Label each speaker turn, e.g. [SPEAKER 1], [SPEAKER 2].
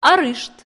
[SPEAKER 1] арышт.